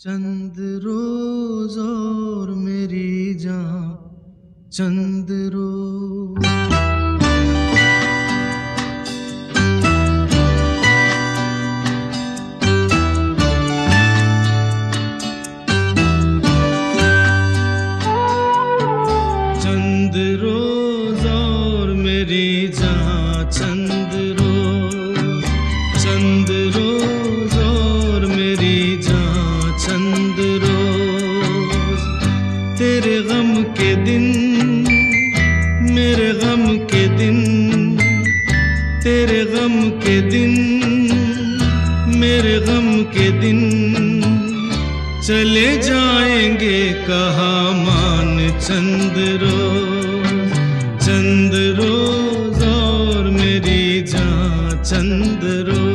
चंद रोज और मेरी जहाँ चंद रोज गम के दिन, तेरे गम के दिन, मेरे गम के दिन चले जाएँगे कहा मान चंद रोज। चंद रोज और मेरी जान चंद रोज।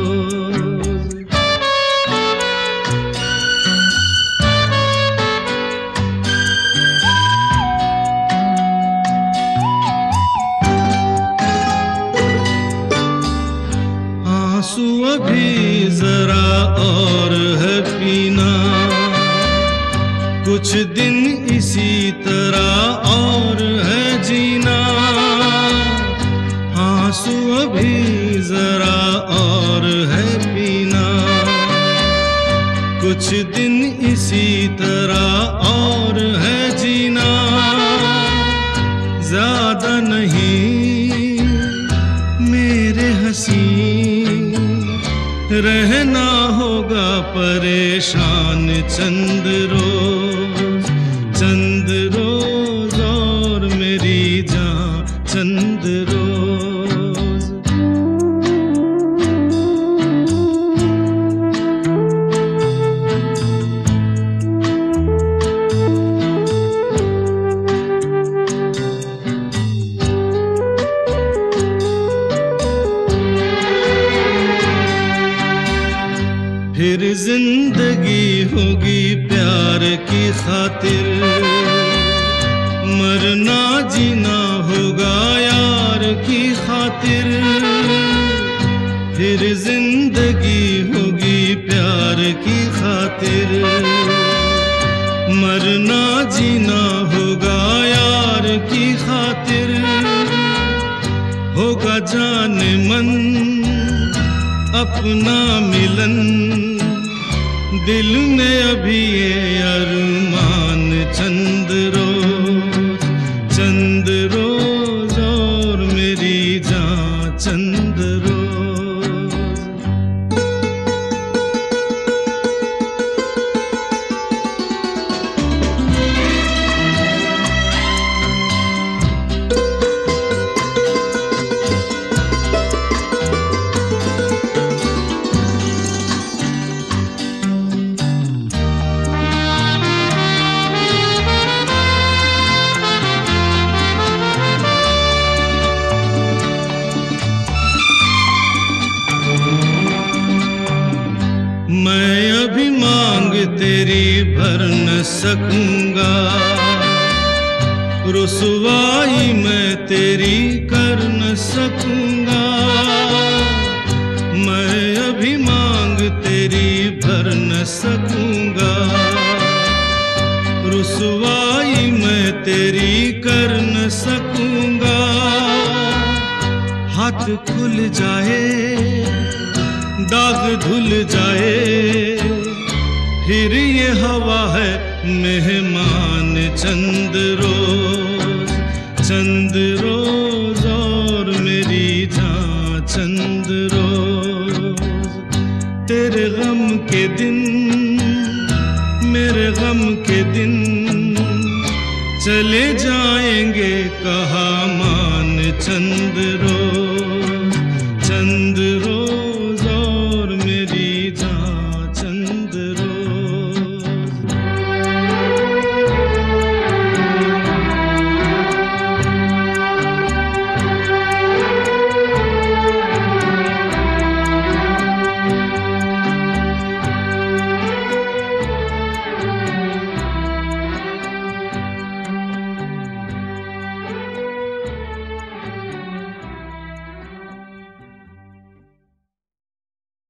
कुछ दिन इसी तरह और है जीना। आँसू अभी जरा और है पीना। कुछ दिन इसी तरह और है जीना। ज़्यादा नहीं मेरे हसी रहना होगा परेशान चंद रोज। चंद रोज। फिर ज़िंदगी होगी प्यार की खातिर। मरना जीना फिर ज़िंदगी होगी प्यार की खातिर। मरना जीना होगा यार की खातिर। होगा जान मन, अपना मिलन। दिल में अभी ये अरमान चंद तेरी भर न सकूँगा। रुसवाई मैं तेरी कर न सकूँगा। मैं अभी मांग तेरी भर न सकूँगा। रुसवाई मैं तेरी कर न सकूँगा। हाथ खुल जाए, दाग धुल जाए फिर ये हवा है मेहमान चंद रोज। चंद रोज और मेरी जान चंद रोज। तेरे गम के दिन, मेरे गम के दिन। चले जाएँगे कहा मान चंद रोज।